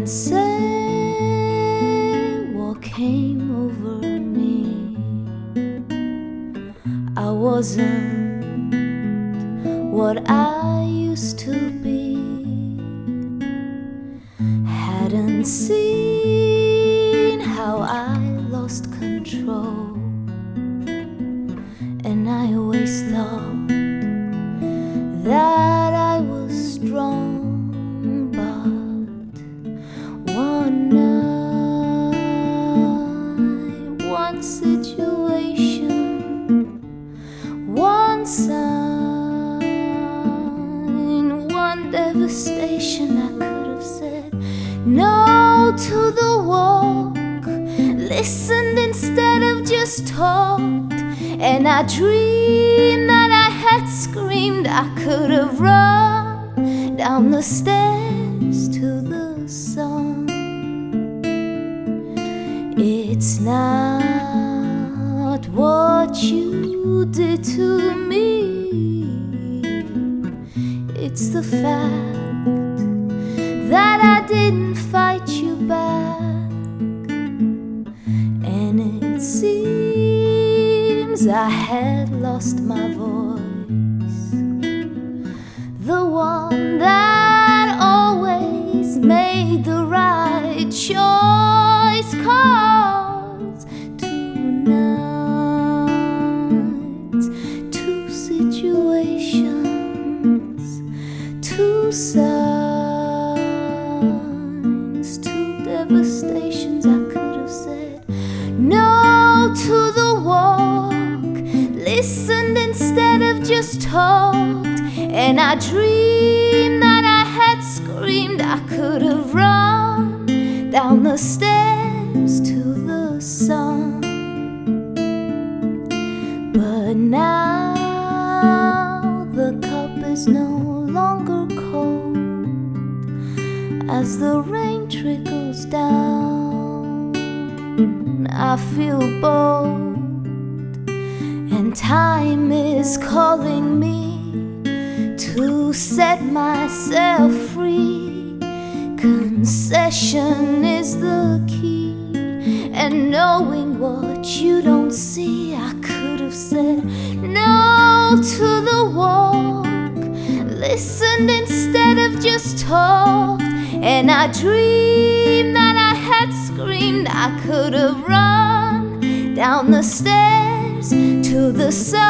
can't say what came over me. I wasn't what I used to be. Hadn't seen one sign, one devastation, I could have said no to the walk, listened instead of just talked, and I dreamed that I had screamed. I could have run down the stairs what you did to me, it's the fact that I didn't fight you back. And it seems I had lost my voice, the one that always made the right choice. Cause situations, two signs, two devastations. I could have said no to the walk, listened instead of just talked, and I dreamed that I had screamed. I could have run down the stairs to the sun. But now is no longer cold as the rain trickles down. I feel bold, and time is calling me to set myself free. Concession is the key, and knowing what you don't see, I could have said listened instead of just talked, and I dreamed that I had screamed. I could have run down the stairs to the sun.